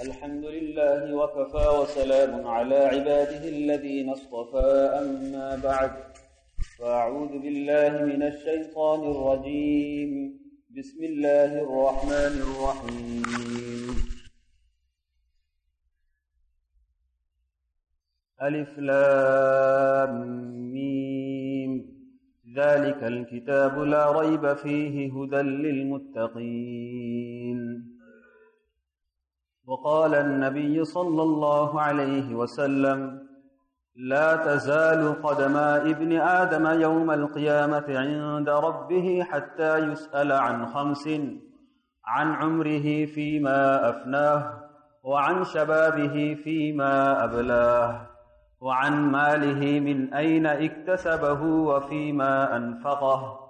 الحمد لله وكفى وسلام على عباده الذين اصطفى. أما بعد فأعوذ بالله من الشيطان الرجيم. بسم الله الرحمن الرحيم. ألف لام ميم. ذلك الكتاب لا ريب فيه هدى للمتقين. وقال النبي صلى الله عليه وسلم لا تزال قدما ابن آدم يوم القيامة عند ربه حتى يسأل عن خمس عن عمره فيما أفناه وعن شبابه فيما أبلاه وعن ماله من أين اكتسبه وفيما أنفقه.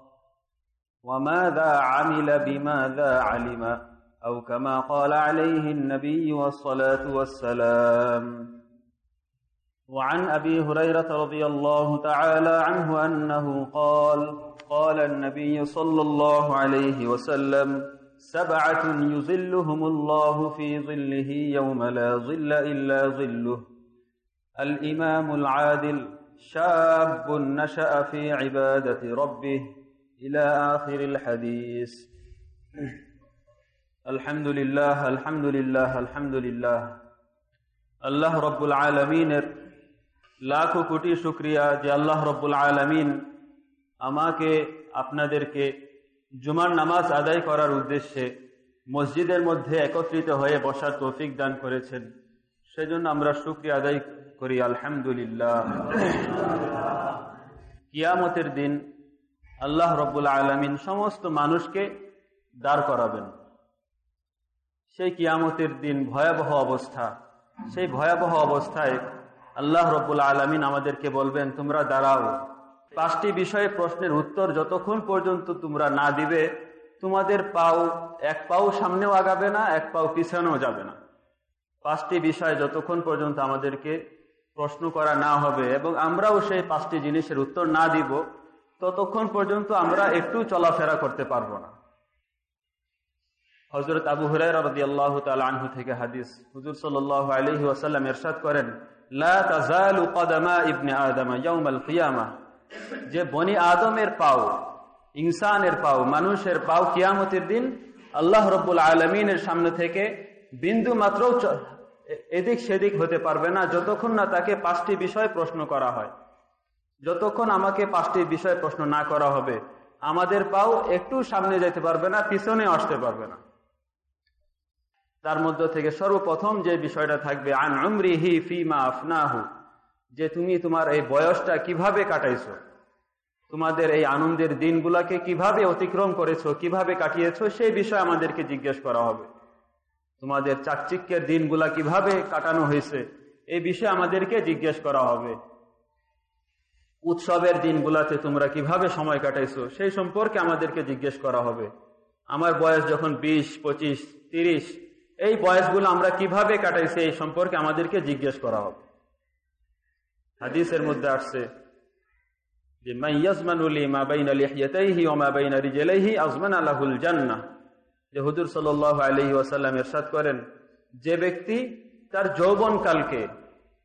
وماذا عمل بماذا علم؟ أو كما قال عليه النبي والصلاة والسلام. وعن أبي هريرة رضي الله تعالى عنه أنه قال قال النبي صلى الله عليه وسلم سبعة يظلهم الله في ظله يوم لا ظل إلا ظله. الإمام العادل شاب نشأ في عبادة ربه إلى آخر الحديث. الحمد لله الحمد لله الحمد لله আল্লাহ রব্বুল আলমিনের লাখো কোটি শুক্রিয়া যে আল্লাহ রব্বুল আলমিন আমাকে আপনাদেরকে জুমার নামাজ আদায় করার উদ্দেশ্যে মসজিদের মধ্যে একত্রিত হয়ে বসার তৌফিক দান করেছেন সেজন্য আমরা শুক্রিয়া আদায় করি আলহামদুলিল্লাহ কিয়ামতের দিন আল্লাহ রব্বুল আলমিন সমস্ত মানুষকে দাঁড় করাবেন সেই কিয়ামতের দিন ভয়াবহ অবস্থা। সেই ভয়াবহ অবস্থায় আল্লাহ রব্বুল আলমিন আমাদেরকে বলবেন, তোমরা দাঁড়াও। পাঁচটি বিষয়ে প্রশ্নের উত্তর যতক্ষণ পর্যন্ত তোমরা না দিবে, তোমাদের পাও, এক পাও সামনেও আগাবে না, এক পাও পিছনেও যাবে না। পাঁচটি বিষয় যতক্ষণ পর্যন্ত আমাদেরকে প্রশ্ন করা না হবে এবং আমরাও সেই পাঁচটি জিনিসের উত্তর না দিব, ততক্ষণ পর্যন্ত আমরা একটু চলাফেরা করতে পারব না। হজরত আবু তাআলা আনহু থেকে হাদিস। হুজুর ওয়াসাল্লাম ইরশাদ করেন যে বনি আদমের পাও, ইনসানের পাও, মানুষের পাও কিয়ামতের দিন আল্লাহ রব্বুল আলমিনের সামনে থেকে বিন্দু মাত্র এদিক সেদিক হতে পারবে না যতক্ষণ না তাকে পাঁচটি বিষয় প্রশ্ন করা হয়। যতক্ষণ আমাকে পাঁচটি বিষয় প্রশ্ন না করা হবে, আমাদের পাও একটু সামনে যেতে পারবে না, পিছনে আসতে পারবে না। তার মধ্যে থেকে সর্বপ্রথম যে বিষয়টা থাকবে, আন আমরিহি ফিমা আফনাহু যে তুমি তোমার এই বয়সটা কীভাবে কাটাইছো? তোমাদের এই আনন্দের দিনগুলাকে কীভাবে অতিক্রম করেছ, কীভাবে কাটিয়েছো, সেই বিষয়ে আমাদেরকে জিজ্ঞেস করা হবে। তোমাদের চাকচিক্যের দিনগুলা কীভাবে কাটানো হয়েছে, এই বিষয়ে আমাদেরকে জিজ্ঞেস করা হবে। উৎসবের দিনগুলাতে তোমরা কীভাবে সময় কাটাইছো, সেই সম্পর্কে আমাদেরকে জিজ্ঞেস করা হবে। আমার বয়স যখন বিশ, পঁচিশ, তিরিশ এই বয়সগুলো আমরা কীভাবে কাটাইছি এই সম্পর্কে আমাদেরকে জিজ্ঞেস করা হবে। হাদিসের মধ্যে আসছে, যে ইরশাদ করেন, যে ব্যক্তি তার যৌবন কালকে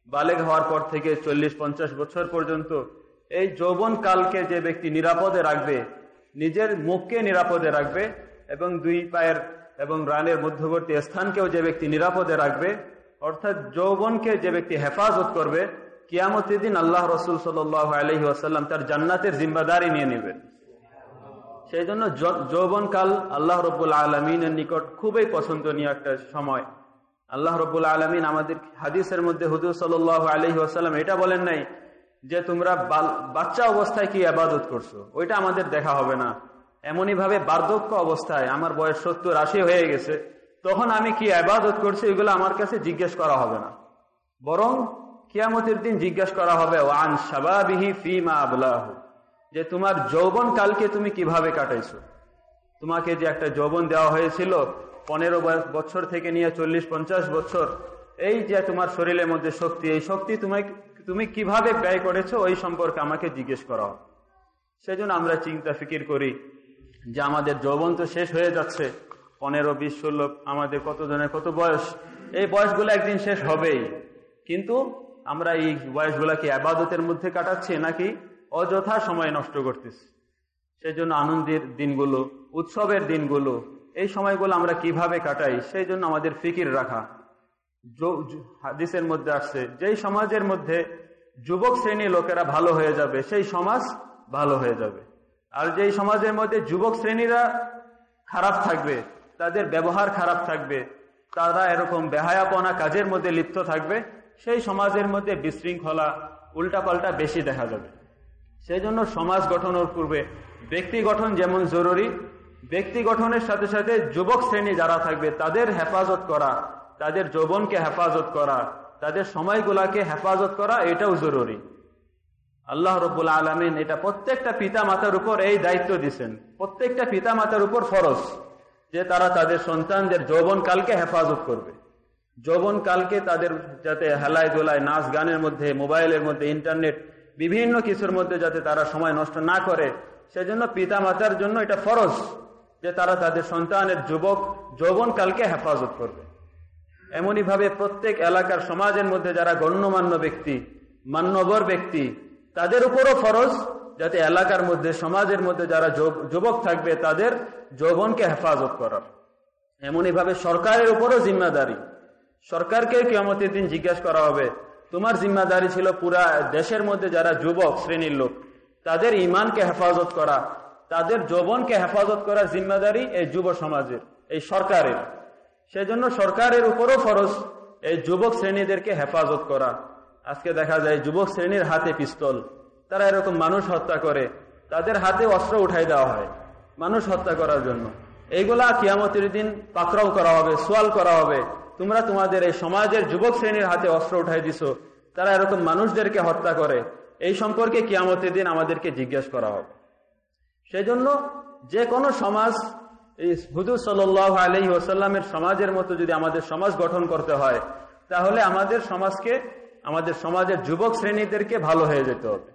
বালেগ হওয়ার পর থেকে চল্লিশ, পঞ্চাশ বছর পর্যন্ত এই যৌবন কালকে যে ব্যক্তি নিরাপদে রাখবে, নিজের মুখকে নিরাপদে রাখবে এবং দুই পায়ের এবং রানের মধ্যবর্তী স্থানকেও যে ব্যক্তি নিরাপদে রাখবে, অর্থাৎ যৌবনকে যে ব্যক্তি হেফাজত করবে, কিয়ামতের দিন আল্লাহ রসুল সাল আলহি আসাল্লাম তার জান্নাতের জিম্বাদারি নিয়ে নেবেন। সেই জন্য যৌবনকাল আল্লাহ রব্বুল আলমিনের নিকট খুবই পছন্দনীয় একটা সময়। আল্লাহ রব্বুল আলমিন আমাদের হাদিসের মধ্যে হুজুর সাল আলহি আসাল্লাম এটা বলেন নাই যে তোমরা বাচ্চা অবস্থায় কি আবাদত করছ? ওইটা আমাদের দেখা হবে না। এমনই ভাবে বার্ধক্য অবস্থায় আমার বয়স সত্তর আশি হয়ে গেছে, তখন আমি কি আবাদত করছি এগুলো আমার কাছে জিজ্ঞেস করা হবে না। বরং কিয়ামতের দিন জিজ্ঞেস করা হবে, ওয়ান সাবাবিহি ফিমা আবলাহ যে তোমার যৌবন কালকে তুমি কীভাবে কাটাইছো? তোমাকে যে একটা যৌবন দেওয়া হয়েছিল, পনেরো বছর থেকে নিয়ে চল্লিশ, পঞ্চাশ বছর, এই যে তোমার শরীরের মধ্যে শক্তি, এই শক্তি তোমাকে তুমি কীভাবে ব্যয় করেছ, ওই সম্পর্কে আমাকে জিজ্ঞেস করা সেজন্য আমরা চিন্তা ফিকির করি যে আমাদের যৌবন তো শেষ হয়ে যাচ্ছে। পনেরো, বিশ, ষোলো, আমাদের কত জনের কত বয়স? এই বয়সগুলো একদিন শেষ হবেই। কিন্তু আমরা এই বয়সগুলাকে আবাদতের মধ্যে কাটাচ্ছি নাকি অযথা সময় নষ্ট করতেছি। সেই জন্য আনন্দের দিনগুলো, উৎসবের দিনগুলো, এই সময়গুলো আমরা কীভাবে কাটাই সেই জন্য আমাদের ফিকির রাখা। হাদিসের মধ্যে আসছে, যেই সমাজের মধ্যে যুবক শ্রেণি লোকেরা ভালো হয়ে যাবে, সেই সমাজ ভালো হয়ে যাবে। আর যেই সমাজের মধ্যে যুবক শ্রেণীরা খারাপ থাকবে, তাদের ব্যবহার খারাপ থাকবে, তারা এরকম বেহায়াপনা কাজের মধ্যে লিপ্ত থাকবে, সেই সমাজের মধ্যে বিশৃঙ্খলা উল্টাপাল্টা বেশি দেখা যাবে। সেই জন্য সমাজ গঠনের পূর্বে ব্যক্তি গঠন যেমন জরুরি, ব্যক্তি গঠনের সাথে সাথে যুবক শ্রেণি যারা থাকবে, তাদের হেফাজত করা, তাদের যৌবনকে হেফাজত করা, তাদের সময়গুলাকে হেফাজত করা, এটাও জরুরি। আল্লাহ রবুল আলমিন এটা প্রত্যেকটা পিতা মাতার উপর এই দায়িত্ব দিচ্ছেন প্রত্যেকটা পিতা মাতার উপর ফরজ যে তারা তাদের সন্তানদের যৌবন কালকে হেফাজত করবে। যৌবন কালকে তাদের যাতে হেলায় দোলায় নাচ গানের মধ্যে, মোবাইলের মধ্যে, ইন্টারনেট, বিভিন্ন কিছুর মধ্যে যাতে তারা সময় নষ্ট না করে, সেজন্য পিতা মাতার জন্য এটা ফরজ যে তারা তাদের সন্তানের যুবক যৌবন কালকে হেফাজত করবে। এমনইভাবে প্রত্যেক এলাকার সমাজের মধ্যে যারা গণ্যমান্য ব্যক্তি, মান্যবর ব্যক্তি তাদের উপরও ফরজ, যাতে এলাকার মধ্যে, সমাজের মধ্যে যারা যুবক থাকবে, তাদের যৌবনকে হেফাজত করার। এমনই ভাবে সরকারের উপরও জিম্মাদারি। সরকারকে কেমতের দিন জিজ্ঞাসা করা হবে, তোমার জিম্মাদারি ছিল পুরা দেশের মধ্যে যারা যুবক শ্রেণির লোক, তাদের ইমানকে হেফাজত করা, তাদের যৌবনকে হেফাজত করার জিম্মাদারি এই যুব সমাজের, এই সরকারের। সেজন্য সরকারের উপরও ফরজ এই যুবক শ্রেণীদেরকে হেফাজত করা। আজকে দেখা যায় যুবক শ্রেণির হাতে পিস্তল। তারা এরকম মানুষ হত্যা করে। তাদের হাতে অস্ত্র উঠাই দেওয়া হয় মানুষ হত্যা করার জন্য। এইগুলা কিয়ামতের দিন পাকড়াও করা হবে, সোয়াল করা হবে। তোমরা তোমাদের এই সমাজের যুবক শ্রেণির হাতে অস্ত্র উঠাই দিছ। তারা এরকম মানুষদেরকে হত্যা করে। এই সম্পর্কে কিয়ামতের দিন আমাদেরকে জিজ্ঞেস করা হবে। সেজন্য যে কোনো সমাজ, এই হুদুর সাল আলহি ওসাল্লামের সমাজের মতো যদি আমাদের সমাজ গঠন করতে হয়, তাহলে আমাদের সমাজকে আমাদের সমাজের যুবক শ্রেণীদেরকে ভালো হয়ে যেতে হবে।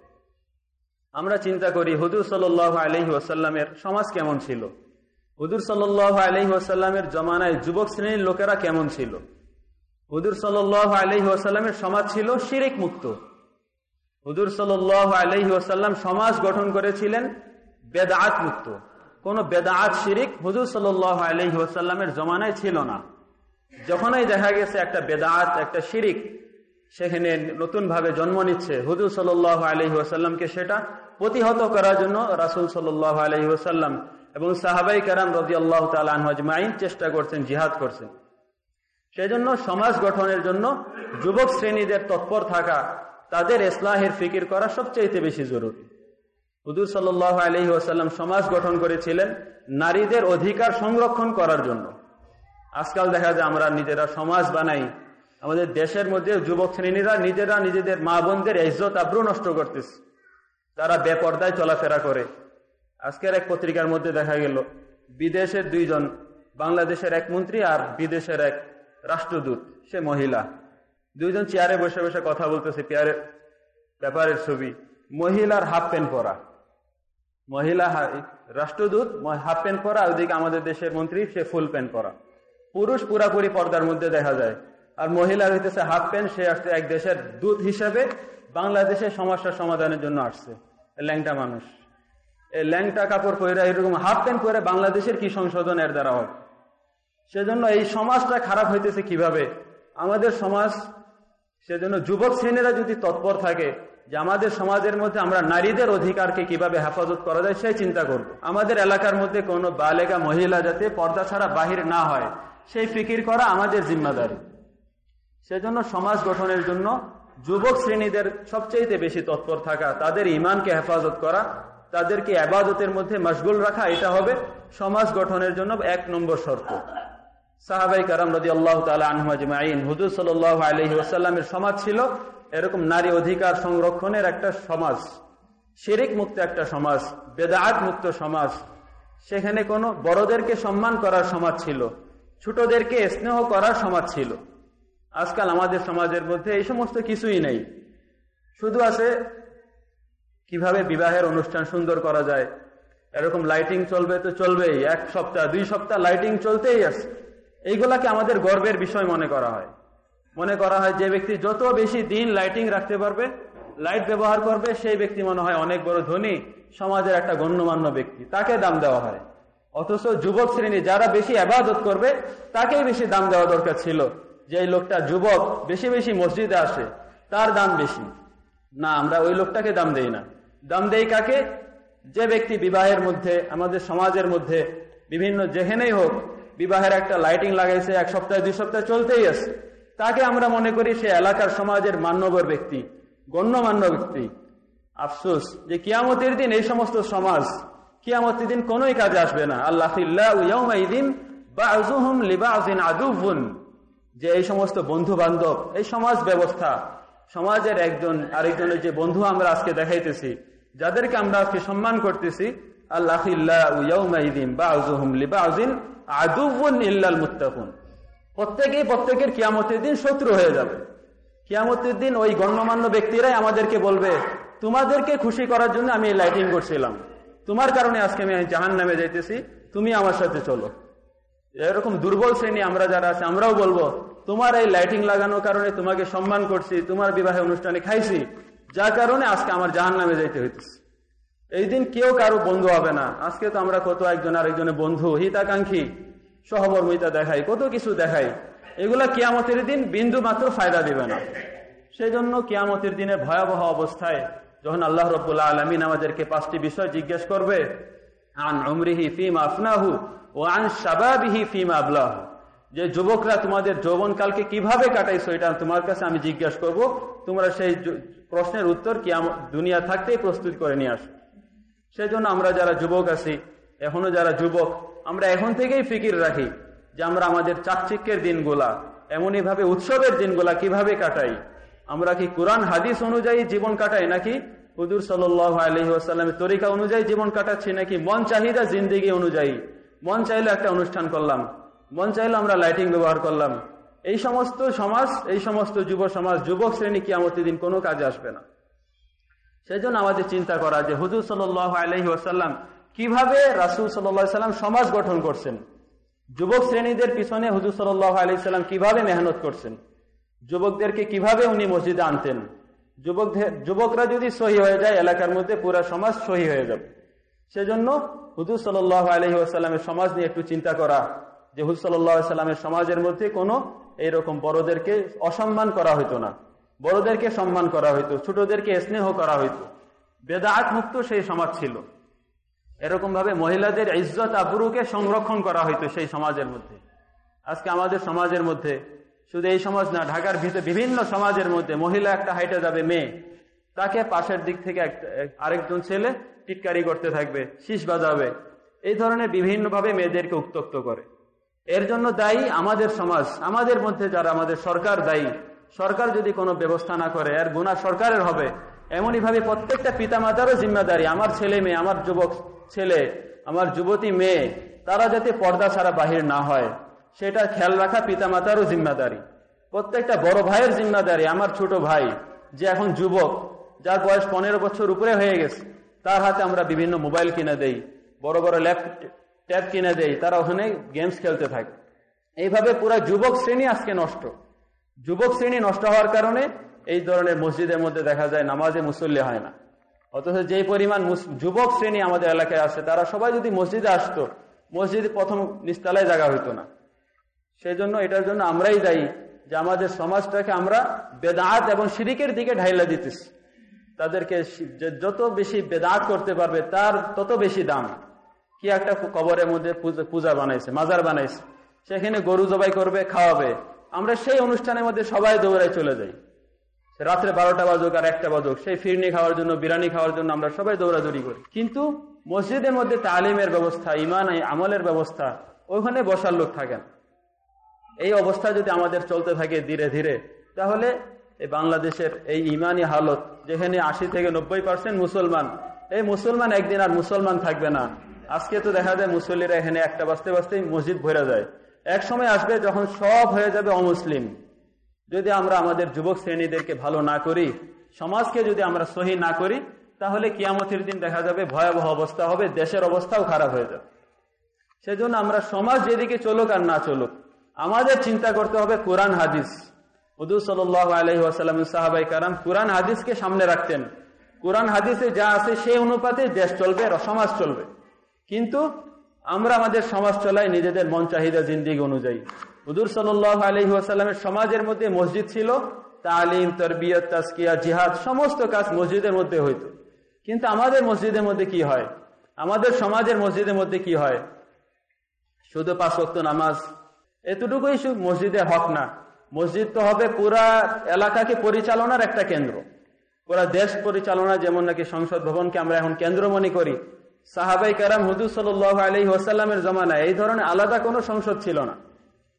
আমরা চিন্তা করি হুদুর সাল আলহি ওসাল্লামের সমাজ কেমন ছিল? হুদুর সাল আলহি ওসাল্লামের জমানায় যুবক শ্রেণির লোকেরা কেমন ছিল? হুদুর সাল আলহি ওসাল্লামের সমাজ ছিল শিরিক মুক্ত হুদুর সাল আলহি ওসাল্লাম সমাজ গঠন করেছিলেন বেদাত মুক্ত কোন বেদাত শিরিক হুজুর সাল আলহি ওসাল্লামের জমানায় ছিল না। যখনই দেখা গেছে একটা বেদাত একটা শিরিক সেখানে নতুন ভাবে জন্ম নিচ্ছে। হুজুর সাল আলহি সেটা প্রতিহত করার জন্য রাসুল সাল আলহি ওসাল্লাম এবং সাহাবাই কারাম রাজি আল্লাহ তালমাইন চেষ্টা করছেন, জিহাদ করছেন। সেজন্য সমাজ গঠনের জন্য যুবক শ্রেণীদের তৎপর থাকা, তাদের ইসলাহের ফিকির করা সবচেয়ে বেশি জরুরি। হুদুর সাল্লাহ আলহি সমাজ গঠন করেছিলেন নারীদের অধিকার সংরক্ষণ করার জন্য। আজকাল দেখা যায় আমরা নিজেরা সমাজ বানাই আমাদের দেশের মধ্যে যুবক শ্রেণীরা নিজেরা নিজেদের মা বোনদের ইজ্জত, আব্রু নষ্ট করতেছে। তারা বেপর্দায় চলাফেরা করে। আজকের এক পত্রিকার মধ্যে দেখা গেল, বিদেশের দুইজন, বাংলাদেশের এক মন্ত্রী আর বিদেশের এক রাষ্ট্রদূত, সে মহিলা। দুইজন চেয়ারে বসে বসে কথা বলতেছে পেয়ারের ব্যাপারের ছবি, মহিলার হাফ প্যান্ট পরা। মহিলা রাষ্ট্রদূত হাফ প্যান্ট পরা ওইদিকে আমাদের দেশের মন্ত্রী, সে ফুল প্যান্ট পরা। পুরুষ পুরাপুরি পর্দার মধ্যে দেখা যায় আর মহিলা হইতেছে হাফ প্যান্ট সে আসছে এক দেশের দূত হিসাবে বাংলাদেশের সমস্যার সমাধানের জন্য আসছে। ল্যাংটা মানুষ। এই ল্যাংটা কাপড় পরে এরকম হাফ প্যান্ট পরে বাংলাদেশের কি সংশোধন এর দ্বারা হবে? সেজন্য এই সমাজটা খারাপ হইতেছে কীভাবে? আমাদের সমাজ, সেজন্য যুবক শ্রেণীরা যদি তৎপর থাকে যে আমাদের সমাজের মধ্যে আমরা নারীদের অধিকারকে কীভাবে হেফাজত করা যায়, সেই চিন্তা করব। আমাদের এলাকার মধ্যে কোনো বালেগা মহিলা যাতে পর্দা ছাড়া বাহির না হয়, সেই ফিকির করা আমাদের জিম্মাদারি। সেজন্য সমাজ গঠনের জন্য যুবক শ্রেণীদের সবচেয়ে বেশি তৎপর থাকা, তাদের ইমানকে হেফাজত করা, তাদেরকে আবাদতের মধ্যে মশগুল রাখা, এটা হবে সমাজ গঠনের জন্য এক নম্বর শর্ত। সাহাবাই কারাম রাজি আল্লাহ তালা আনহুমাজিমাইন হুজুর সাল আলহি সমাজ ছিল এরকম নারী অধিকার সংরক্ষণের একটা সমাজ, শিরিক মুক্ত একটা সমাজ বেদাত মুক্ত সমাজ। সেখানে কোনো বড়দেরকে সম্মান করার সমাজ ছিল, ছোটদেরকে স্নেহ করার সমাজ ছিল। আজকাল আমাদের সমাজের মধ্যে এই সমস্ত কিছুই নেই। শুধু আছে কীভাবে বিবাহের অনুষ্ঠান সুন্দর করা যায়। এরকম লাইটিং চলবে তো চলবেই, এক সপ্তাহ, দুই সপ্তাহ লাইটিং চলতেই আছে। এইগুলাকে আমাদের গর্বের বিষয় মনে করা হয়। মনে করা হয় যে ব্যক্তি যত বেশি দিন লাইটিং রাখতে পারবে লাইট ব্যবহার করবে, সেই ব্যক্তি মনে হয় অনেক বড় ধনী, সমাজের একটা গণ্যমান্য ব্যক্তি। তাকে দাম দেওয়া হয়। অথচ যুবক শ্রেণি যারা বেশি আবাদত করবে, তাকেই বেশি দাম দেওয়া দরকার ছিল। যে লোকটা যুবক, বেশি বেশি মসজিদে আসে, তার দাম বেশি। না, আমরা ওই লোকটাকে দাম দেই না। দাম দেই কাকে? যে ব্যক্তি বিবাহের মধ্যে, আমাদের সমাজের মধ্যে, বিভিন্ন যেখানেই হোক, বিবাহের একটা লাইটিং লাগাইছে, এক সপ্তাহে, দুই সপ্তাহে চলতেই আছে। তাকে আমরা মনে করি সে এলাকার সমাজের মান্যবর ব্যক্তি, গণ্যমান্য ব্যক্তি। আফসোস যে কিয়ামতের দিন এই সমস্ত সমাজ, কিয়ামতের দিন কোনোই কাজে আসবে না। আল্লাহ যে এই সমস্ত বন্ধু বান্ধব এই সমাজ ব্যবস্থা, সমাজের একজন, আরেকজনের যে বন্ধু আমরা আজকে দেখাইতেছি, যাদেরকে আমরা আজকে সম্মান করতেছি প্রত্যেকেই প্রত্যেকের কিয়ামতের দিন শত্রু হয়ে যাবে। দিন ওই গণ্যমান্য ব্যক্তিরাই আমাদেরকে বলবে, তোমাদেরকে খুশি করার জন্য আমি লাইটিং করছিলাম। তোমার কারণে আজকে আমি জাহান নামে যাইতেছি, তুমি আমার সাথে চলো। এরকম দুর্বল শ্রেণি আমরা যারা আছে, আমরাও বলব, তোমার এই লাইটিং লাগানোর কারণে তোমাকে সম্মান করছি, তোমার বিবাহে অনুষ্ঠানে খাইছি, যার কারণে আজকে আমার জাহান নামে যাইতে হইতেছে। এই দিন কেউ কারও বন্ধু হবে না। আজকে তো আমরা কত একজন আরেকজনের বন্ধু, হিতাকাঙ্ক্ষী সহমর্মিতা দেখাই, কত কিছু দেখাই। এগুলা কিয়ামতের দিন বিন্দু মাত্র ফায়দা দিবে না। সেই জন্য কিয়ামতের দিনে ভয়াবহ অবস্থায় যখন আল্লাহ রবুল্লাহ আলমিন আমাদেরকে পাঁচটি বিষয় জিজ্ঞেস করবে আন অমরিহি ফিম আফনাহু ও আন সাবাবিহি ফিম আবলাহ যে যুবকরা তোমাদের যৌবনকালকে কীভাবে কাটাইছো, এটা তোমার কাছে আমি জিজ্ঞাসা করব। তোমরা সেই প্রশ্নের উত্তর কি দুনিয়া থাকতেই প্রস্তুত করে নিয়ে আসো। সেই জন্য আমরা যারা যুবক আছি, এখনও যারা যুবক, আমরা এখন থেকেই ফিকির রাখি যে আমরা আমাদের চাকচিক্যের দিনগুলা এমনই ভাবে উৎসবের দিনগুলা কীভাবে কাটাই? আমরা কি কোরআন, হাদিস অনুযায়ী জীবন কাটাই নাকি হুদুর সাল আলহি আসাল্লামের তরিকা অনুযায়ী জীবন কাটাচ্ছি নাকি? মন চাহিদা জিন্দিগি অনুযায়ী। মন চাইলে একটা অনুষ্ঠান করলাম। মন চাইলে আমরা লাইটিং ব্যবহার করলাম। এই সমস্ত সমাজ, এই সমস্ত যুব সমাজ, যুবক শ্রেণি কি আমার দিন কোনো কাজে আসবে না। সেই জন্য আমাদের চিন্তা করা যে হুজুর সাল আলহি আসাল্লাম কীভাবে রাসুল সাল্লাম সমাজ গঠন করছেন? যুবক শ্রেণীদের পিছনে হুজুর সাল্লাহ আলি সাল্লাম কীভাবে মেহনত করছেন? যুবকদেরকে কীভাবে উনি মসজিদে আনতেন? যুবকদের যুবকরা যদি সহি হয়ে যায়, এলাকার মধ্যে পুরা সমাজ সহি হয়ে যাবে। সেজন্য হুজুর সাল্লাহ আলহি আসাল্লামের সমাজ নিয়ে একটু চিন্তা করা, যে হুজুর সাল্লাহ সাল্লামের সমাজের মধ্যে কোনো এইরকম বড়দেরকে অসম্মান করা হইতো না। বড়দেরকে সম্মান করা হইতো, ছোটদেরকে স্নেহ করা হইতো। বেদাত মুক্ত সেই সমাজ ছিল। এরকম ভাবে মহিলাদের ইজ্জত আবরুকে সংরক্ষণ করা হইতো সেই সমাজের মধ্যে। আজকে আমাদের সমাজের মধ্যে শুধু এই সমাজ না, ঢাকার ভিতরে বিভিন্ন সমাজের মধ্যে মহিলা একটা হাইটে যাবে, মেয়ে। তাকে পাশের দিক থেকে আরেকজন ছেলে টিটকারি করতে থাকবে, শীষ বাজাবে। এই ধরনের বিভিন্নভাবে মেয়েদেরকে উত্তক্ত করে। এর জন্য দায়ী আমাদের সমাজ, আমাদের মধ্যে যারা আমাদের সরকার দায়ী, সরকার যদি কোনো ব্যবস্থা না করে, এর গুণা সরকারের হবে। এমনই ভাবে প্রত্যেকটা পিতামাতারও জিম্মাদারি, আমার ছেলে মেয়ে, আমার যুবক ছেলে, আমার যুবতী মেয়ে, তারা যাতে পর্দা ছাড়া বাহির না হয়। সেটা খেয়াল রাখা পিতামাতারও জিম্মাদারি। প্রত্যেকটা বড় ভাইয়ের জিম্মাদারি, আমার ছোট ভাই, যে এখন যুবক, যার বয়স পনেরো বছর উপরে হয়ে গেছে, তার হাতে আমরা বিভিন্ন মোবাইল কিনে দেই, বড় বড় ট্যাব কিনে দেই, তারা ওখানে গেমস খেলতে থাকে। এইভাবে পুরা যুবক শ্রেণি আজকে নষ্ট। যুবক শ্রেণি নষ্ট হওয়ার কারণে এই ধরনের মসজিদের মধ্যে দেখা যায় নামাজে মুসল্লি হয় না। অথচ যে পরিমাণ যুবক শ্রেণি আমাদের এলাকায় আছে, তারা সবাই যদি মসজিদে আসতো, মসজিদে প্রথম নিস্তালায় জায়গা হইতো না। সেই জন্য এটার জন্য আমরাই দায়ী যে আমাদের সমাজটাকে আমরা বেদাত এবং শিরিকের দিকে ঢাইলা দিতেছি। তাদেরকে যত বেশি বেদাত করতে পারবে তার তত বেশি দাম। কি একটা কবরের মধ্যে পূজা বানাইছে, মাজার বানাইছে। সেখানে গরু জবাই করবে, খাওয়াবে। আমরা সেই অনুষ্ঠানের মধ্যে সবাই দৌড়ায় চলে যাই। রাত্রে বারোটা বাজুক আর একটা বাজুক। সেই ফিরনি খাওয়ার জন্য বিরিয়ানি খাওয়ার জন্য আমরা সবাই দৌড়াদৌড়ি করি। কিন্তু মসজিদের মধ্যে তালিমের ব্যবস্থা, ইমান, আমলের ব্যবস্থা, ওইখানে বসার লোক থাকেন এই অবস্থা যদি আমাদের চলতে থাকে ধীরে ধীরে, তাহলে এই বাংলাদেশের এই ইমানি হালত, যেখানে আশি থেকে নব্বই পার্সেন্ট মুসলমান, এই মুসলমান একদিন আর মুসলমান থাকবে না। আজকে তো দেখা যায় মুসল্লিরা এখানে একটা বাঁচতে বাঁচতেই মসজিদ ভরে যায়। এক সময় আসবে যখন সব হয়ে যাবে অমুসলিম। যদি আমরা আমাদের যুবক শ্রেণীদেরকে ভালো না করি, সমাজকে যদি আমরা সহি না করি, তাহলে কিয়ামতের দিন দেখা যাবে ভয়াবহ অবস্থা হবে, দেশের অবস্থাও খারাপ হয়ে যাবে। সেজন্য আমরা সমাজ যেদিকে চলুক আর না চলুক আমাদের চিন্তা করতে হবে কোরআন হাদিস। উদু সাল্লাহ সাহাবাই কারাম কোরআন হাদিসকে সামনে রাখতেন। কোরআন হাদিসে যা আছে সেই অনুপাতে দেশ চলবে সমাজ চলবে। কিন্তু আমরা আমাদের সমাজ চলাই নিজেদের মন চাহিদা জিন্দিগি অনুযায়ী। হুদুর সাল্লাহ আলহি আসাল্লামের সমাজের মধ্যে মসজিদ ছিল, তালিম, তরবিয়ত তাস্কিয়া জিহাদ, সমস্ত কাজ মসজিদের মধ্যে হইত। কিন্তু আমাদের মসজিদের মধ্যে কি হয়? আমাদের সমাজের মসজিদের মধ্যে কি হয়? শুধু পাঁচ ভক্ত নামাজ এতটুকুই মসজিদের হক না। মসজিদ তো হবে পুরা এলাকাকে পরিচালনার একটা কেন্দ্র। পুরা দেশ পরিচালনা যেমন নাকি সংসদ ভবনকে আমরা এখন কেন্দ্র মনে করি। সাহাবাই কারাম হুদুর সাল আলহি ওয়াসাল্লামের জমানায় এই ধরনের আলাদা কোনো সংসদ ছিল না।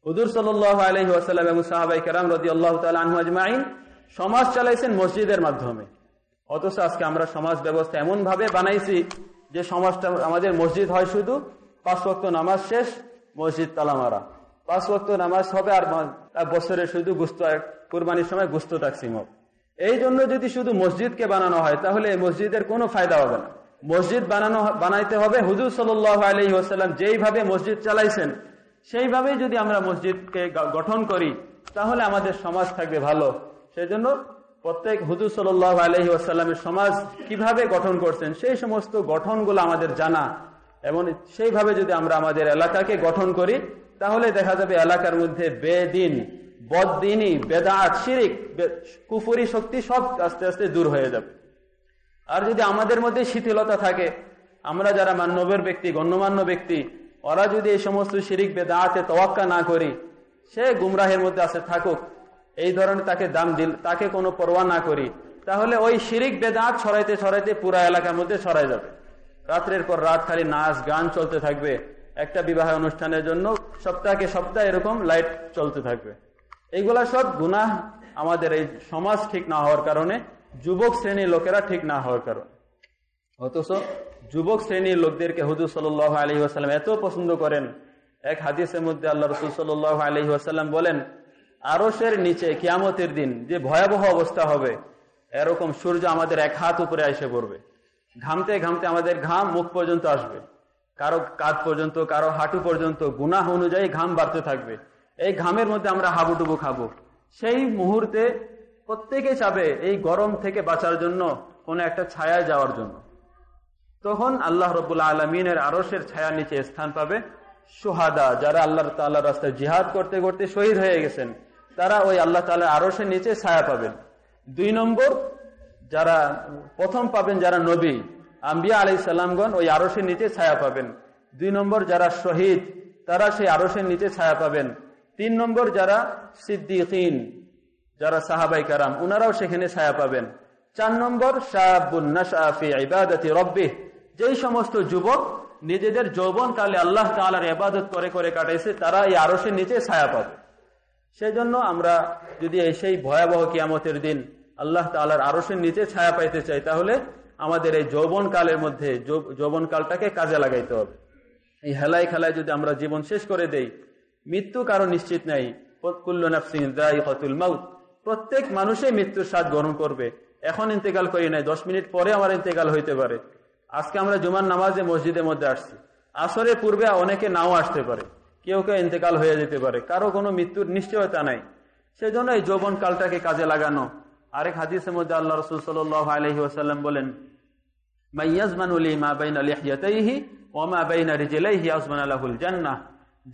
হুদুর সাল আলহি ওয়াসাল্লাম এবং সাহাবাই কারাম রদি আল্লাহ আজমাইন সমাজ চালাইছেন মসজিদের মাধ্যমে। অথচ আজকে আমরা সমাজ ব্যবস্থা এমন ভাবে বানাইছি যে সমাজটা আমাদের মসজিদ হয় শুধু পাঁচ নামাজ শেষ, মসজিদ তালামারা পাঁচ ওয়াক্ত নামাজ হবে আর বছরে শুধু গুস্ত কুরবানির সময় গুস্ত তাকসিম হবে এই জন্য যদি শুধু মসজিদকে বানানো হয়, তাহলে এই মসজিদের কোনো ফায়দা হবে না। মসজিদ বানানো বানাইতে হবে হুজুর সাল্লাহ আলহি আসাল্লাম যেইভাবে মসজিদ চালাইছেন, সেইভাবেই যদি আমরা মসজিদকে গঠন করি, তাহলে আমাদের সমাজ থাকবে ভালো। সেই জন্য প্রত্যেক হুজুর সাল্লাহ আলহি আসাল্লামের সমাজ কীভাবে গঠন করছেন, সেই সমস্ত গঠনগুলো আমাদের জানা। এবং সেইভাবে যদি আমরা আমাদের এলাকাকে গঠন করি তাহলে দেখা যাবে এলাকার মধ্যে বেদিন বদিনী বেদাত, শিরিক কুফুরি শক্তি সব আস্তে আস্তে দূর হয়ে যাবে। আর যদি আমাদের মধ্যে শিথিলতা থাকে, আমরা যারা মান্যবের ব্যক্তি, গণ্যমান্য ব্যক্তি, ওরা যদি এই সমস্ত শিরিক, বেদাতে তোয়াক্কা না করি, সে গুমরাহের মধ্যে আছে থাকুক, এই ধরনের তাকে দাম দিল, তাকে কোনো পরোয়া না করি, তাহলে ওই শিরিক, বেদাত ছড়াইতে ছড়াইতে পুরা এলাকার মধ্যে ছড়াই যাবে। রাত্রের পর রাত খালি নাচ, গান চলতে থাকবে। একটা বিবাহ অনুষ্ঠানের জন্য সপ্তাহকে সপ্তাহ এরকম লাইট চলতে থাকবে। এইগুলা সব গুনাহ আমাদের এই সমাজ ঠিক না হওয়ার কারণে, যুবক শ্রেণির লোকেরা ঠিক না হওয়ার কারণে। অথচ যুবক শ্রেণির লোকদেরকে হুজুর সাল আলী আসাল্লাম এত পছন্দ করেন। এক হাদিসের মধ্যে আল্লাহ রসুল সাল আলী আসাল্লাম বলেন আরসের নিচে কিয়ামতের দিন যে ভয়াবহ অবস্থা হবে, এরকম সূর্য আমাদের এক হাত উপরে এসে পড়বে। ঘামতে ঘামতে আমাদের ঘাম মুখ পর্যন্ত আসবে। কারও কাঁধ পর্যন্ত, কারও হাঁটু পর্যন্ত, গুনাহ অনুযায়ী ঘাম বাড়তে থাকবে। এই ঘামের মধ্যে আমরা হাবুডুবু খাব। সেই মুহূর্তে প্রত্যেকে চাবে এই গরম থেকে বাঁচার জন্য কোনো একটা ছায়া যাওয়ার জন্য। তখন আল্লাহ রবুল্লা আলমিনের আরসের ছায়া নিচে স্থান পাবে সোহাদা, যারা আল্লাহ তাল্লাহ রাস্তায় জিহাদ করতে করতে শহীদ হয়ে গেছেন, তারা ওই আল্লাহ তাল্লাহ আরসের নিচে ছায়া পাবেন। দুই নম্বর, যারা প্রথম পাবেন যারা নবী আম্বিয়া আলাই সাল্লামগণ ওই আরসের নিচে ছায়া পাবেন। দুই নম্বর যারা শহীদ, তারা সেই আরসের নিচে ছায়া পাবেন। তিন নম্বর যারা সিদ্দিকিন, যারা সাহাবাই কারাম, উনারাও সেখানে ছায়া পাবেন। চার নম্বর রব্বিহ, যেই সমস্ত যুবক নিজেদের যৌবন কালে আল্লাহ তালার ইবাদত করে করে কাটাইছে, তারা এই আরসের নিচে ছায়া পাবে। সেই জন্য আমরা যদি সেই ভয়াবহ কিয়ামতের দিন আল্লাহ তালার আরসের নিচে ছায়া পাইতে চাই, তাহলে আমাদের এই যৌবন কালের মধ্যে যৌবন কালটাকে কাজে লাগাইতে হবে। এই হেলাই খেলায় যদি আমরা জীবন শেষ করে দেই, মৃত্যু কারও নিশ্চিত নাই। প্রত্যেক মানুষই মৃত্যুর স্বাদ গ্রহণ করবে। এখন ইন্তেকাল করি নাই, দশ মিনিট পরে আমার ইন্তেকাল হইতে পারে। আজকে আমরা জুমার নামাজে মসজিদের মধ্যে আসছি। আসরের পূর্বে অনেকে নাও আসতে পারে। কেউ কেউ ইন্তেকাল হয়ে যেতে পারে। কারও কোনো মৃত্যুর নিশ্চয়তা নাই। সেজন্য এই যৌবন কালটাকে কাজে লাগানো। আরেক হাদিসের মধ্যে আল্লাহ রসুল সাল আলহি বলেন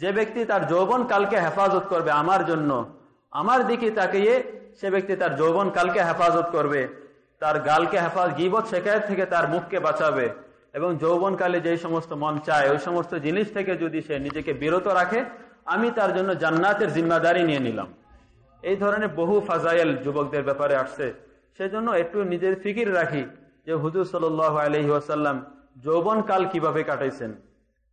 যে ব্যক্তি তার যৌবন কালকে হেফাজত করবে আমার জন্য, আমার দিকে তাকিয়ে সে ব্যক্তি তার যৌবন কালকে হেফাজত করবে, তার গালকে হেফাজ, গিবত শেখায়ত থেকে তার মুখকে বাঁচাবে এবং যৌবনকালে যে সমস্ত মন চায়, ওই সমস্ত জিনিস থেকে যদি সে নিজেকে বিরত রাখে, আমি তার জন্য জান্নাতের জিম্মাদারি নিয়ে নিলাম। এই ধরনের বহু ফাজাইল যুবকদের ব্যাপারে আসছে। সেজন্য একটু নিজের ফিকির রাখি। যে হুজুর সাল আলহি আসাল্লাম যৌবন কাল কীভাবে কাটাইছেন?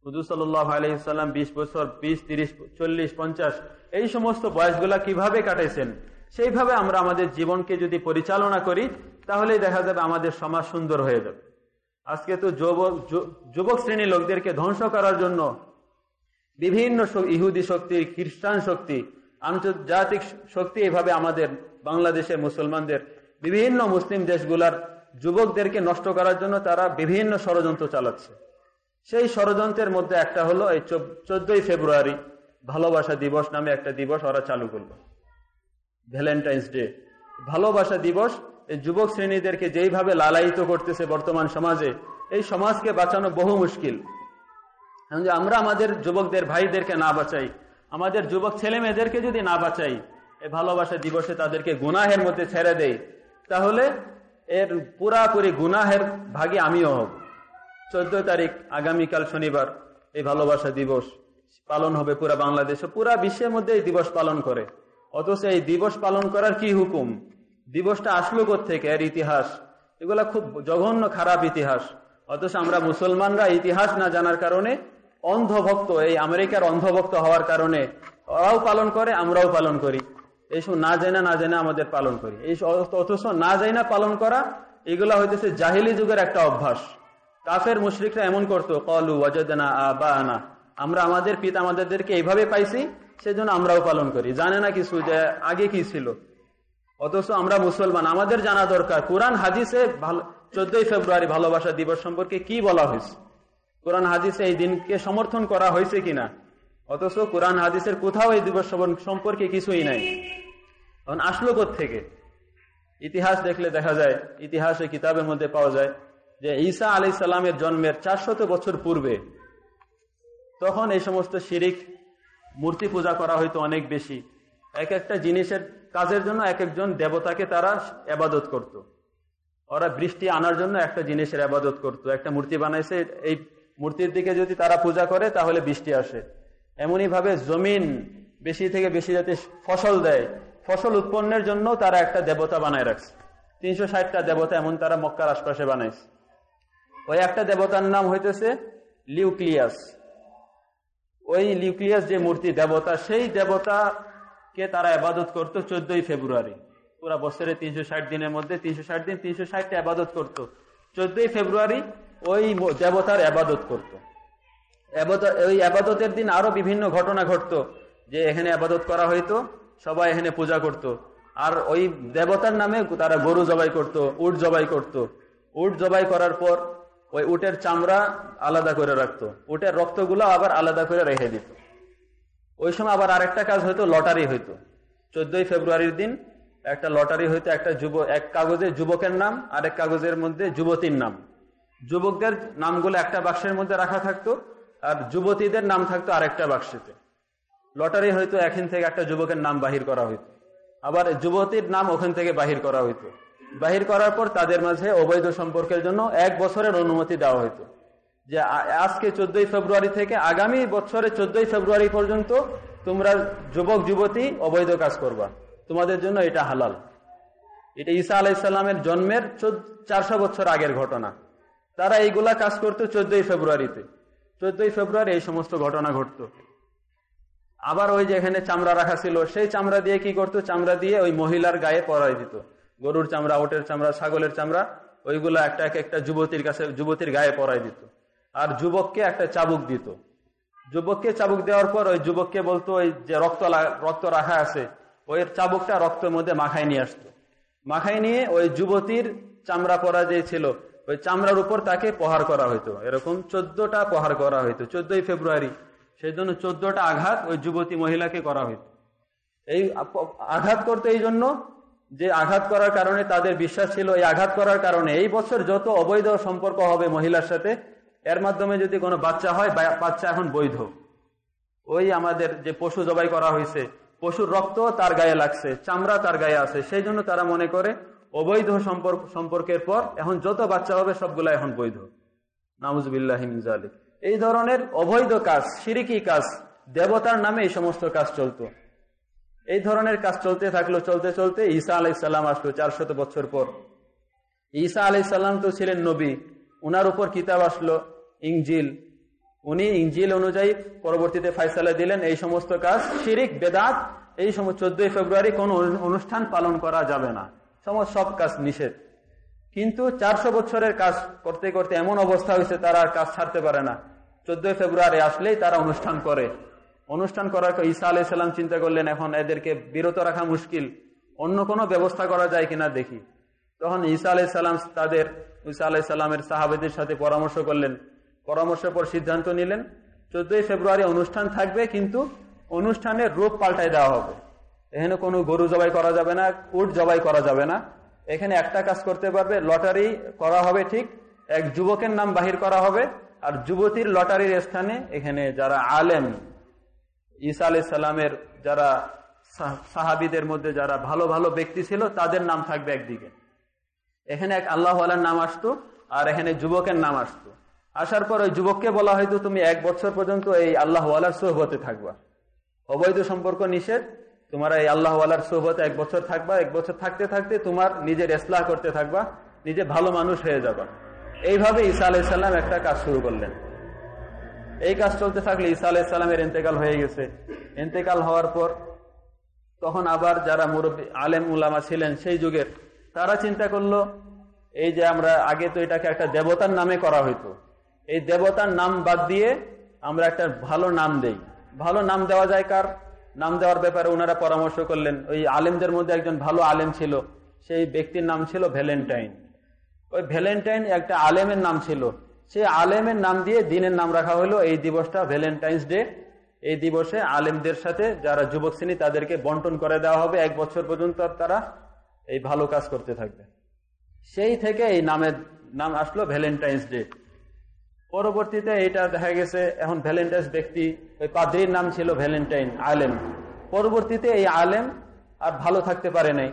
হুজুর সাল্লাহ আলহিসাল্লাম বিশ বছর, বিশ, তিরিশ, চল্লিশ, পঞ্চাশ, এই সমস্ত বয়সগুলা কীভাবে কাটাইছেন? সেইভাবে আমরা আমাদের জীবনকে যদি পরিচালনা করি, তাহলেই দেখা যাবে আমাদের সমাজ সুন্দর হয়ে যাবে। আজকে তো যুবক যুবক শ্রেণির লোকদেরকে ধ্বংস করার জন্য বিভিন্ন ইহুদি শক্তি, খ্রিস্টান শক্তি, আন্তর্জাতিক শক্তি এভাবে আমাদের বাংলাদেশের মুসলমানদের বিভিন্ন মুসলিম দেশগুলার যুবকদেরকে নষ্ট করার জন্য তারা বিভিন্ন ষড়যন্ত্র চালাচ্ছে। সেই ষড়যন্ত্রের মধ্যে একটা হলো এই চোদ্দই ফেব্রুয়ারি, ভালোবাসা দিবস নামে একটা দিবস ওরা চালু করল। Valentine's day. ভালোবাসা দিবস, এই যুবক শ্রেণীদেরকে যেইভাবে লালায়িত করতেছে বর্তমান সমাজে, এই সমাজকে বাঁচানো বহু মুশকিল। আমরা আমাদের যুবকদের, ভাইদেরকে না বাঁচাই, আমাদের যুবক ছেলে মেয়েদেরকে যদি না বাঁচাই, এই ভালোবাসা দিবসে তাদেরকে গুনাহের মধ্যে ছেড়ে দেই, তাহলে এর পুরাপুরি গুনাহের ভাগে আমিও হব। চোদ্দ তারিখ, আগামীকাল শনিবার এই ভালোবাসা দিবস পালন হবে পুরা বাংলাদেশে। পুরা বিশ্বের মধ্যে এই দিবস পালন করে। অথচ এই দিবস পালন করার কি হুকুম? দিবসটা আসলো থেকে এর ইতিহাস। এগুলা খুব জঘন্য, খারাপ ইতিহাস। অথচ আমরা মুসলমানরা ইতিহাস না জানার কারণে, অন্ধভক্ত, এই আমেরিকার অন্ধভক্ত হওয়ার কারণে, ওরাও পালন করে, আমরাও পালন করি। এইসব না জেনে না জেনে আমাদের পালন করি। এই অথচ না যাই না পালন করা, এগুলা হইতেছে জাহিলি যুগের একটা অভ্যাস। কাফের মুশ্রিকরা এমন করতো, কলু ওয়াজেদানা আবা আনা আমরা আমাদের পিতা আমাদেরকে এইভাবে পাইছি, সেজন্য আমরাও পালন করি। জানে না কিছু যে আগে কি ছিল। অথচ আমরা মুসলমান, আমাদের জানা দরকার। কোরআন, হাদিসে চোদ্দই ফেব্রুয়ারি ভালোবাসা দিবস সম্পর্কে কি বলা হয়েছে কোরআন, হাদিসে এই দিনকে সমর্থন করা হয়েছে কিনা? অথচ কোরআন হাদিসের কোথাও এই দিবস শ্রবণ সম্পর্কে কিছুই নাই এখন আসলো থেকে ইতিহাস দেখলে দেখা যায়, ইতিহাসে কিতাবের মধ্যে পাওয়া যায় যে ঈসা আলি সাল্লামের জন্মের চারশত বছর পূর্বে তখন এই সমস্ত শিরিক মূর্তি পূজা করা হয়তো অনেক বেশি এক একটা জিনিসের কাজের জন্য এক একজন দেবতাকে তারা আবাদত করত। ওরা বৃষ্টি আনার জন্য একটা জিনিসের আবাদত করত। একটা মূর্তি বানাইছে, এই মূর্তির দিকে যদি তারা পূজা করে তাহলে বৃষ্টি আসে এমনই ভাবে জমিন বেশি থেকে বেশি যাতে ফসল দেয়, ফসল উৎপন্নের জন্য তারা একটা দেবতা বানায় রাখছে। তিনশো ষাটটা দেবতা এমন তারা মক্কার আশপাশে বানাইছে। ওই একটা দেবতার নাম হইতেছে লিউক্লিয়াস। ওই লিউক্লিয়াস যে মূর্তি দেবতা, সেই দেবতাকে তারা আবাদত করত চোদ্দই ফেব্রুয়ারি। পুরা বছরে তিনশো ষাট দিনের মধ্যে তিনশো ষাট দিন তিনশো ষাটটা আবাদত করত। চোদ্দই ফেব্রুয়ারি ওই দেবতার আবাদত করত। ওই আবাদতের দিন আরও বিভিন্ন ঘটনা ঘটতো, যে এখানে আবাদত করা হইতো, সবাই এখানে পূজা করত। আর ওই দেবতার নামে তারা গরু জবাই করত, উট জবাই করত। উট জবাই করার পর ওই উটের চামড়া আলাদা করে রাখতো উটের রক্তগুলো আবার আলাদা করে রেখে দিত ওই সময় আবার আরেকটা কাজ হইতো, লটারি হইতো চোদ্দই ফেব্রুয়ারির দিন একটা লটারি হইতো, একটা যুব, এক কাগজে যুবকের নাম আর এক কাগজের মধ্যে যুবতীর নাম যুবকদের নামগুলো একটা বাক্সের মধ্যে রাখা থাকতো আর যুবতীদের নাম থাকতো আরেকটা বাক্সেতে। লটারি হয়তো এখান থেকে একটা যুবকের নাম বাহির করা হইতো। আবার যুবতীর নাম ওখান থেকে বাহির করা হইতো। বাহির করার পর তাদের মাঝে অবৈধ সম্পর্কের জন্য এক বছরের অনুমতি দেওয়া হইতো। যে আজকে চোদ্দই ফেব্রুয়ারি থেকে আগামী বছরে চোদ্দই ফেব্রুয়ারি পর্যন্ত তোমরা যুবক, যুবতী অবৈধ কাজ করবা। তোমাদের জন্য এটা হালাল। এটা ঈসা আলাইসাল্লামের জন্মের চারশো বছর আগের ঘটনা। তারা এইগুলা কাজ করতো চোদ্দই ফেব্রুয়ারিতে। চোদ্দই ফেব্রুয়ারি এই সমস্ত ঘটনা ঘটত। আবার ওই যে এখানে চামড়া রাখা ছিল, সেই চামড়া দিয়ে কি করতো? চামড়া দিয়ে ওই মহিলার গায়ে পরাই দিত। গরুর চামড়া ওটের চামড়া, ছাগলের চামড়া, ওইগুলো একটা এক একটা যুবতীর কাছে, যুবতীর গায়ে পরাই দিত। আর যুবককে একটা চাবুক দিত। যুবককে চাবুক দেওয়ার পর ওই যুবককে বলতো, ওই যে রক্ত রক্ত রাখা আছে, ওই চাবুকটা রক্তের মধ্যে মাখায় নিয়ে আসতো। মাখায় নিয়ে ওই যুবতীর চামড়া পরা যে ছিল ওই চামড়ার উপর তাকে প্রহার করা হইতো। এরকম চোদ্দটা প্রহার করা হইতো, চোদ্দই ফেব্রুয়ারি। সেই জন্য চোদ্দটা আঘাত ওই যুবতী মহিলাকে করা হইত। এই আঘাত করতে এই জন্য যে আঘাত করার কারণে তাদের বিশ্বাস ছিল, এই আঘাত করার কারণে এই বছর যত অবৈধ সম্পর্ক হবে মহিলার সাথে, এর মাধ্যমে যদি কোনো বাচ্চা হয় বাচ্চা এখন বৈধ। ওই আমাদের যে পশু জবাই করা হয়েছে পশুর রক্ত তার গায়ে লাগছে, চামড়া তার গায়ে আছে, সেই জন্য তারা মনে করে অবৈধ সম্পর্ক, সম্পর্কের পর এখন যত বাচ্চা হবে সবগুলা এখন বৈধ। নামুজবিল্লাহ এই ধরনের অবৈধ কাজ, সিরিকি কাজ, দেবতার নামে এই সমস্ত কাজ চলতো। এই ধরনের কাজ চলতে থাকল, চলতে চলতে ঈসা আলাইসাল্লাম আসলো চারশত বছর পর। ঈসা আলাইসাল্লাম তো ছিলেন নবী, উনার উপর কিতাব আসলো ইংজিল উনি ইংজিল অনুযায়ী পরবর্তীতে ফাইসালা দিলেন, এই সমস্ত কাজ, শিরিক, বেদাত, এই সময় চোদ্দই ফেব্রুয়ারি কোন অনুষ্ঠান পালন করা যাবে না। সমস্ত সব কাজ নিষেধ। কিন্তু চারশো বছরের কাজ করতে করতে এমন অবস্থা হয়েছে, তারা আর কাজ ছাড়তে পারে না। চোদ্দই ফেব্রুয়ারি আসলেই তারা অনুষ্ঠান করে। অনুষ্ঠান করার ঈসা আলাইসাল্লাম চিন্তা করলেন, এখন এদেরকে বিরত রাখা মুশকিল। অন্য কোনো ব্যবস্থা করা যায় কিনা দেখি। তখন ঈসা আলাইসাল্লাম তাদের, ঈসা আলাইসাল্লামের সাহাবেদের সাথে পরামর্শ করলেন। পরামর্শের পর সিদ্ধান্ত নিলেন, চোদ্দই ফেব্রুয়ারি অনুষ্ঠান থাকবে, কিন্তু অনুষ্ঠানের রূপ পাল্টাই দেওয়া হবে। এখানে কোনো গরু জবাই করা যাবে না, উট জবাই করা যাবে না। এখানে একটা কাজ করতে পারবে, লটারি করা হবে ঠিক, এক যুবকের নাম বাহির করা হবে, আর যুবতীর লটারির স্থানে এখানে যারা আলেম, ঈসা আলাই সাল্লামের যারা সাহাবিদের মধ্যে যারা ভালো ভালো ব্যক্তি ছিল, তাদের নাম থাকবে একদিকে। এখানে এক আল্লাহ আল্লাহর নাম আসতো, আর এখানে যুবকের নাম আসতো। আসার পর ওই যুবককে বলা হয়তো, তুমি এক বছর পর্যন্ত এই আল্লাহ সোহবতে থাকবা। অবৈধ সম্পর্ক নিষেধ তোমার এই আল্লাহ সোহবতে এক বছর থাকবা, এক বছর থাকতে থাকতে তোমার নিজের এসলাহ করতে থাকবা, নিজে ভালো মানুষ হয়ে যাবা। এইভাবে ঈসা আলাইসাল্লাম একটা কাজ শুরু করলেন। এই কাজ চলতে থাকলে ঈসা আলাইসাল্লামের এন্তেকাল হয়ে গেছে। এন্তেকাল হওয়ার পর তখন আবার যারা মুরব্বী, আলেম উলামা ছিলেন সেই যুগের, তারা চিন্তা করল, এই যে আমরা আগে তো এটাকে একটা দেবতার নামে করা হইতো। এই দেবতার নাম বাদ দিয়ে আমরা একটা ভালো নাম দেই। ভালো নাম দেওয়া যায় কার? নাম দেওয়ার ব্যাপারে ওনারা পরামর্শ করলেন, ওই আলেমদের মধ্যে একজন ভালো আলেম ছিল, সেই ব্যক্তির নাম ছিল ভ্যালেন্টাইন। ওই ভ্যালেন্টাইন একটা আলেমের নাম ছিল। সেই আলেমের নাম দিয়ে দিনের নাম রাখা হলো, এই দিবসটা ভ্যালেন্টাইন্স ডে। এই দিবসে আলেমদের সাথে যারা যুবক শ্রেণি, তাদেরকে বন্টন করে দেওয়া হবে। এক বছর পর্যন্ত তারা এই ভালো কাজ করতে থাকবে। সেই থেকে এই নামের নাম আসলো ভ্যালেন্টাইন্স ডে। পরবর্তীতে এটা দেখা গেছে, এখন ভ্যালেন্টাইন্স ব্যক্তি, ওই পাদ্রির নাম ছিল ভ্যালেন্টাইন আলেম। পরবর্তীতে এই আলেম আর ভালো থাকতে পারে নাই।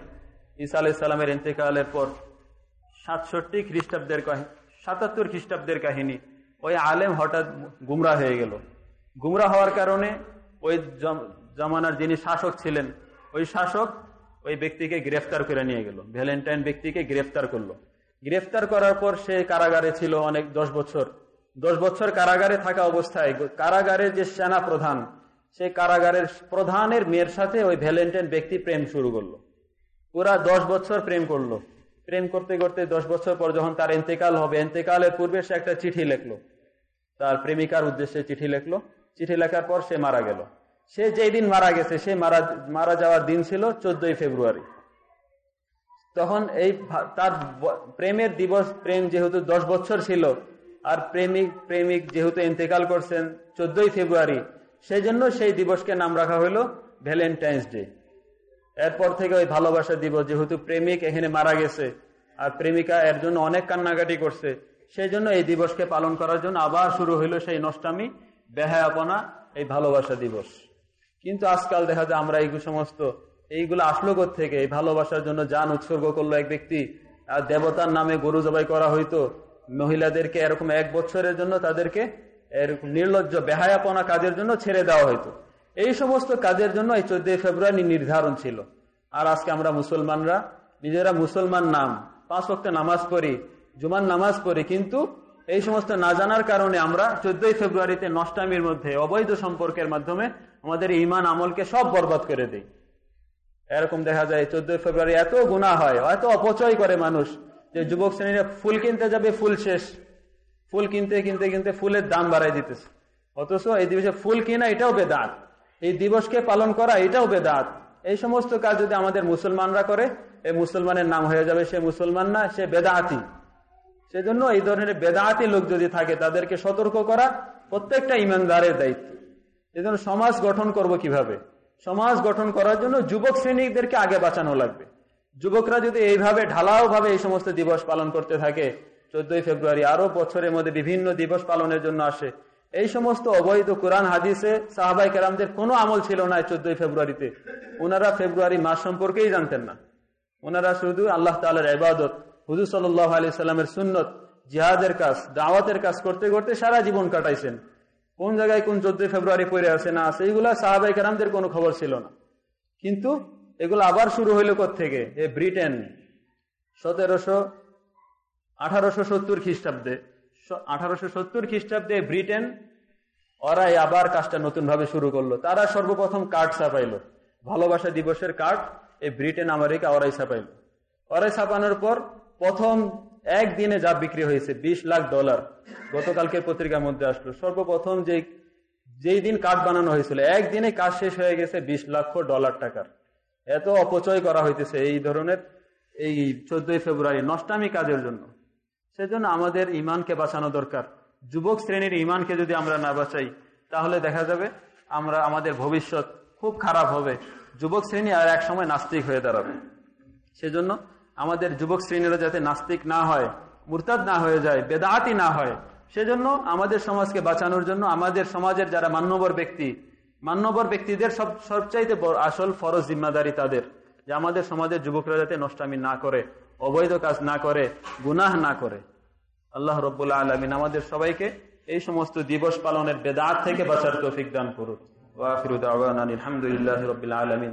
ঈসা আলাইসাল্লামের ইন্তেকালের পর সাতষট্টি খ্রিস্টাব্দের কাহিনী সাতাত্তর খ্রিস্টাব্দের কাহিনী, ওই আলেম হঠাৎ গুমরা হয়ে গেল। গুমরা হওয়ার কারণে ওই জমানার যিনি শাসক ছিলেন, ওই শাসক ওই ব্যক্তিকে গ্রেফতার করে নিয়ে গেল। ভ্যালেন্টাইন ব্যক্তিকে গ্রেফতার করল। গ্রেফতার করার পর সে কারাগারে ছিল অনেক দশ বছর। দশ বছর কারাগারে থাকা অবস্থায় কারাগারের যে সেনা প্রধান সেই কারাগারের প্রধানের মেয়ের সাথে ওই ভ্যালেন্টাইন ব্যক্তি প্রেম শুরু করল। পুরা দশ বছর প্রেম করল। প্রেম করতে করতে দশ বছর পর যখন তার এন্তেকাল হবে, এন্তেকালের পূর্বে সে একটা চিঠি লেখলো। তার প্রেমিকার উদ্দেশ্যে চিঠি লেখলো। চিঠি লেখার পর সে মারা গেল। সে যেই দিন মারা গেছে, সে মারা মারা যাওয়ার দিন ছিল চোদ্দই ফেব্রুয়ারি। তখন এই তার প্রেমের দিবস, প্রেম যেহেতু দশ বছর ছিল আর প্রেমিক প্রেমিক যেহেতু ইন্তেকাল করছেন চোদ্দই ফেব্রুয়ারি সেই জন্য সেই দিবসকে নাম রাখা হলো ভ্যালেন্টাইন্স ডে। এরপর থেকে ওই ভালোবাসা দিবস, যেহেতু প্রেমিক এখানে মারা গেছে, আর প্রেমিকা এর জন্য অনেক কান্নাকাটি করছে সেই জন্য এই দিবসকে পালন করার জন্য আবার শুরু হইল সেই নষ্টামি, বেহায়াপনা, এই ভালোবাসা দিবস। কিন্তু আজকাল দেখা যায় আমরা এই সমস্ত, এইগুলো আসলো থেকে এই ভালোবাসার জন্য যান উৎসর্গ করল এক ব্যক্তি, আর দেবতার নামে গরু জবাই করা হইতো মহিলাদেরকে এরকম এক বছরের জন্য তাদেরকে এরকম নির্লজ্জ, বেহায়াপনা কাজের জন্য ছেড়ে দেওয়া হইতো। এই সমস্ত কাজের জন্য এই চোদ্দই ফেব্রুয়ারি নির্ধারণ ছিল। আর আজকে আমরা মুসলমানরা, নিজেরা মুসলমান নাম, পাঁচ ওয়াক্ত নামাজ পড়ি জুমান নামাজ পড়ি, কিন্তু এই সমস্ত না জানার কারণে আমরা চোদ্দই ফেব্রুয়ারিতে নষ্টামির মধ্যে, অবৈধ সম্পর্কের মাধ্যমে আমাদের ইমান আমলকে সব বরবাদ করে দিই। এরকম দেখা যায়, চোদ্দই ফেব্রুয়ারি এত গুণা হয়, এত অপচয় করে মানুষ। যে যুবক শ্রেণীরা ফুল কিনতে যাবে, ফুল শেষ। ফুল কিনতে কিনতে কিনতে ফুলের দাম বাড়াই দিতেছে। অথচ এই দিবসে ফুল কিনা এটাও বেদাত। এই দিবসকে পালন করা এটাও বেদাত। এই সমস্ত কাজ যদি আমাদের মুসলমানরা করে, এই মুসলমানের নাম হয়ে যাবে সে মুসলমান না, সে বেদাতি। সেজন্য এই ধরনের বেদাহাতি লোক যদি থাকে, তাদেরকে সতর্ক করা প্রত্যেকটা ইমানদারের দায়িত্ব। এজন্য সমাজ গঠন করব কীভাবে? সমাজ গঠন করার জন্য যুবক শ্রেণীদেরকে আগে বাঁচানো লাগবে। যুবকরা যদি এইভাবে ঢালাও ভাবে এই সমস্ত দিবস পালন করতে থাকে, চোদ্দই ফেব্রুয়ারি আরও বছরের মধ্যে বিভিন্ন দিবস পালনের জন্য আসে। এই সমস্ত অবৈধ কোরআন হাদিসে সাহাবাই কেরামদের কোনো আমল ছিল না চোদ্দই ফেব্রুয়ারিতে। ওনারা ফেব্রুয়ারি মাস সম্পর্কেই জানতেন না। ওনারা শুধু আল্লাহ তালের ইবাদত, হুজুর সাল্লাহ আলি সাল্লামের সুন্নত, জিহাদের কাজ, দাওয়াতের কাজ করতে করতে সারা জীবন কাটাইছেন। কোন জায়গায় কোন চোদ্দই ফেব্রুয়ারি পরে আছে না আছে এইগুলা সাহাবাই কেরামদের কোনো খবর ছিল না। কিন্তু এগুলো আবার শুরু হইল থেকে এ ব্রিটেন, সতেরোশো আঠারোশো সত্তর খ্রিস্টাব্দে। আঠারোশো সত্তর খ্রিস্টাব্দে ব্রিটেন ওরাই আবার কাজটা নতুন ভাবে শুরু করল। তারা সর্বপ্রথম কার্ড ছাপাইল। ভালোবাসা দিবসের কার্ড এই ব্রিটেন, আমেরিকা ওরাই ছাপাইল। ওরাই ছাপানোর পর প্রথম একদিনে যা বিক্রি হয়েছে, বিশ লাখ ডলার, গতকালকে পত্রিকার মধ্যে আসলো। সর্বপ্রথম যে যেই দিন কার্ড বানানো হয়েছিল, একদিনে কাজ শেষ হয়ে গেছে বিশ লক্ষ ডলার টাকার। এত অপচয় করা হইতেছে এই ধরনের এই চোদ্দই ফেব্রুয়ারি নষ্টামি কাজের জন্য। সেজন্য আমাদের ইমানকে বাঁচানো দরকার। যুবক শ্রেণির ইমানকে যদি আমরা না বাঁচাই, তাহলে দেখা যাবে আমরা, আমাদের ভবিষ্যৎ খুব খারাপ হবে। যুবক শ্রেণি আর এক সময় নাস্তিক হয়ে দাঁড়াবে। সেজন্য আমাদের যুবক শ্রেণীরা যাতে নাস্তিক না হয়, মুরতাদ না হয়ে যায় বেদাতি না হয়, সেজন্য আমাদের সমাজকে বাঁচানোর জন্য, আমাদের সমাজের যারা মান্যবর ব্যক্তি মান্যবর ব্যক্তিদের সব, সবচাইতে আসল ফরজ জিম্মাদারি তাদের, যে আমাদের সমাজের যুবকরা যাতে নষ্টামি না করে, অবৈধ কাজ না করে, গুনাহ না করে। আল্লাহ রবাহ আলমিন আমাদের সবাইকে এই সমস্ত দিবস পালনের বেদাত থেকে বাঁচার তৌফিক দান করুন। ওয়াফিরুদ আলহামদুলিল্লাহ আলমিন।